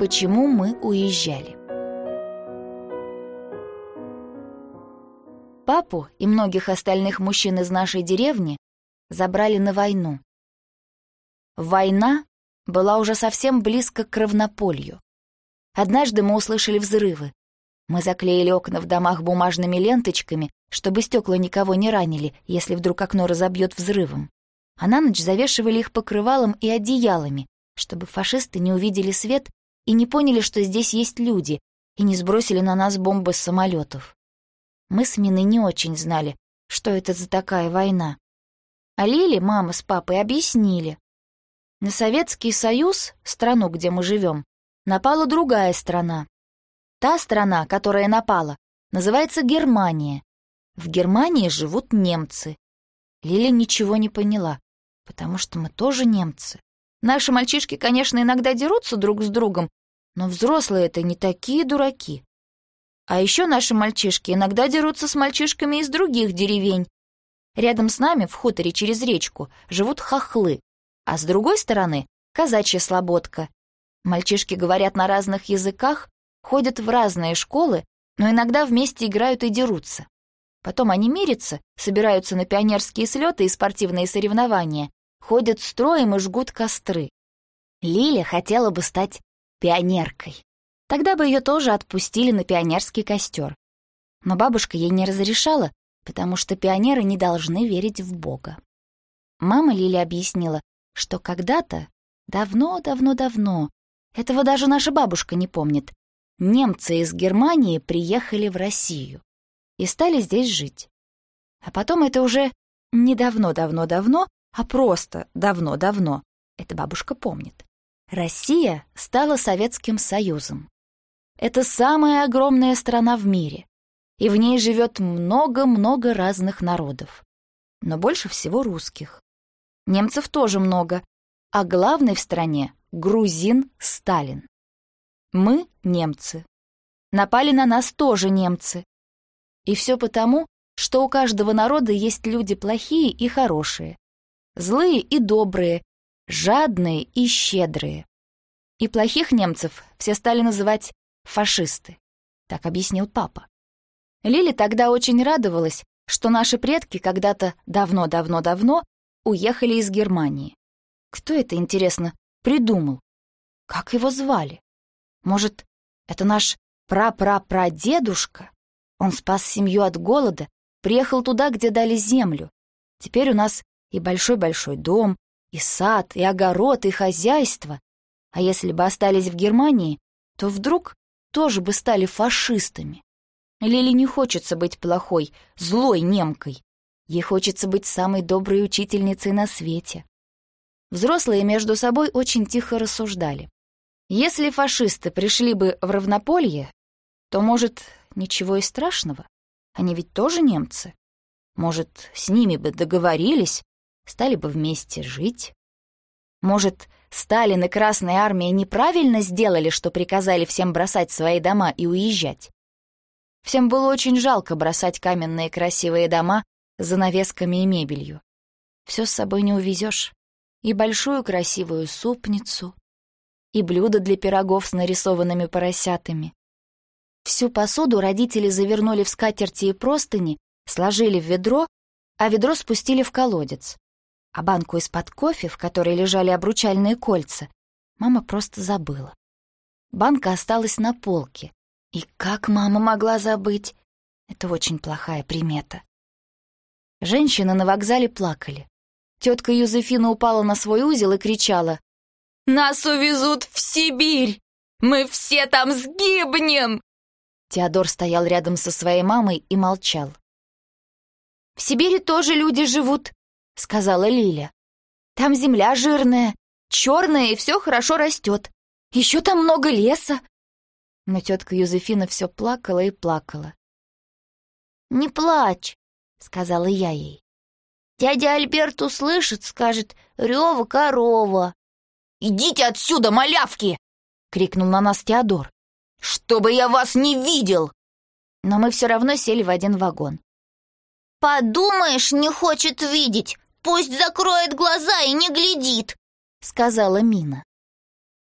почему мы уезжали. Папу и многих остальных мужчин из нашей деревни забрали на войну. Война была уже совсем близко к равнополью. Однажды мы услышали взрывы. Мы заклеили окна в домах бумажными ленточками, чтобы стекла никого не ранили, если вдруг окно разобьет взрывом. А на ночь завешивали их покрывалом и одеялами, чтобы фашисты не увидели свет и не поняли, что здесь есть люди, и не сбросили на нас бомбы с самолетов. Мы с Миной не очень знали, что это за такая война. А Лиле мама с папой объяснили. На Советский Союз, страну, где мы живем, напала другая страна. Та страна, которая напала, называется Германия. В Германии живут немцы. Лиля ничего не поняла, потому что мы тоже немцы. Наши мальчишки, конечно, иногда дерутся друг с другом, но взрослые это не такие дураки. А еще наши мальчишки иногда дерутся с мальчишками из других деревень. Рядом с нами, в хуторе через речку, живут хохлы, а с другой стороны — казачья слободка. Мальчишки говорят на разных языках, ходят в разные школы, но иногда вместе играют и дерутся. Потом они мирятся, собираются на пионерские слеты и спортивные соревнования, ходят строем и жгут костры. Лиля хотела бы стать пионеркой. Тогда бы ее тоже отпустили на пионерский костер. Но бабушка ей не разрешала, потому что пионеры не должны верить в Бога. Мама Лили объяснила, что когда-то, давно-давно-давно, этого даже наша бабушка не помнит, немцы из Германии приехали в Россию и стали здесь жить. А потом это уже не давно-давно-давно, а просто давно-давно, это бабушка помнит. Россия стала Советским Союзом. Это самая огромная страна в мире, и в ней живет много-много разных народов. Но больше всего русских. Немцев тоже много, а главный в стране — грузин Сталин. Мы — немцы. Напали на нас тоже немцы. И все потому, что у каждого народа есть люди плохие и хорошие, злые и добрые, жадные и щедрые. И плохих немцев все стали называть фашисты, так объяснил папа. Лили тогда очень радовалась, что наши предки когда-то давно-давно-давно уехали из Германии. Кто это, интересно, придумал? Как его звали? Может, это наш прапрапрадедушка? Он спас семью от голода, приехал туда, где дали землю. Теперь у нас и большой-большой дом, и сад, и огород, и хозяйство. А если бы остались в Германии, то вдруг тоже бы стали фашистами. Лили не хочется быть плохой, злой немкой. Ей хочется быть самой доброй учительницей на свете. Взрослые между собой очень тихо рассуждали. Если фашисты пришли бы в равнополье, то, может, ничего и страшного. Они ведь тоже немцы. Может, с ними бы договорились, стали бы вместе жить. Может, Сталин и Красная Армия неправильно сделали, что приказали всем бросать свои дома и уезжать? Всем было очень жалко бросать каменные красивые дома с занавесками и мебелью. Все с собой не увезешь. И большую красивую супницу, и блюдо для пирогов с нарисованными поросятами. Всю посуду родители завернули в скатерти и простыни, сложили в ведро, а ведро спустили в колодец а банку из-под кофе, в которой лежали обручальные кольца, мама просто забыла. Банка осталась на полке. И как мама могла забыть? Это очень плохая примета. Женщины на вокзале плакали. Тетка Юзефина упала на свой узел и кричала. «Нас увезут в Сибирь! Мы все там сгибнем!» Теодор стоял рядом со своей мамой и молчал. «В Сибири тоже люди живут», — сказала Лиля. «Там земля жирная, черная, и все хорошо растет. Еще там много леса». Но тетка Юзефина все плакала и плакала. «Не плачь», — сказала я ей. «Дядя Альберт услышит, скажет, рева корова». «Идите отсюда, малявки!» — крикнул на нас Теодор. «Чтобы я вас не видел!» Но мы все равно сели в один вагон. «Подумаешь, не хочет видеть! Пусть закроет глаза и не глядит!» — сказала Мина.